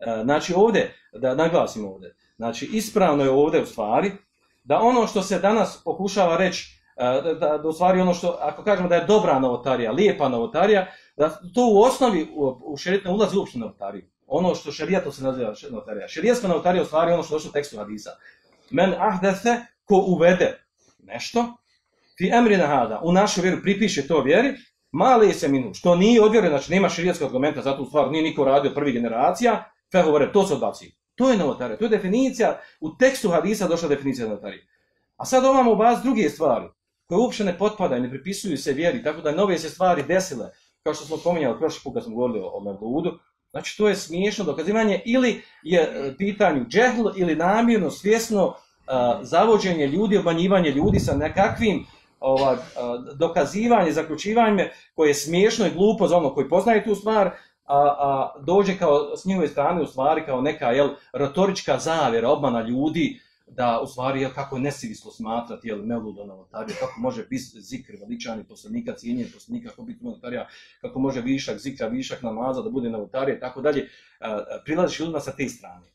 E, znači ovdje, da naglasim ovdje, znači ispravno je ovdje u stvari, da ono što se danas pokušava reći, e, da, da, da u stvari ono što, ako kažemo da je dobra novotarija, lijepa novotarija, da to u osnovi u, u šerit ne ulazi uopšte novotariju. Ono što šerijato se naziva novotarija. Šerijatska novotarija u stvari ono što došlo u tekstu hadisa. Men ahdese ko uvede nešto, fi emrina hada, u našu vjeru pripiše to vjeri, mali se minu, što nije odvjeren, znači nema širijetskog argumenta za tu stvar, nije niko radio prvi generacija, fe to se odbaci. To je novotarija, to je definicija, u tekstu hadisa došla definicija novotarije. A sad ovamo u vas druge stvari, koje uopšte ne potpadaju, ne pripisuju se vjeri, tako da nove se stvari desile, kao što smo pominjali prošli put kad smo govorili o, o Mevludu, znači to je smiješno dokazivanje, ili je e, pitanju džehl, ili namjerno, svjesno, uh, zavođenje ljudi, obmanjivanje ljudi sa nekakvim e, ova, dokazivanje, zaključivanje koje je smiješno i glupo za ono koji poznaje tu stvar, a, a dođe kao s njihove strane u stvari kao neka jel, retorička zavjera, obmana ljudi, da u stvari jel, kako je nesivislo smatrati jel, meludo ono, novotarija, kako može biti zikr veličani poslanika, cijenjen poslanika, kako biti novotarija, kako može višak zikra, višak namaza da bude novotarija, tako dalje, prilaziš ljudima sa te strane.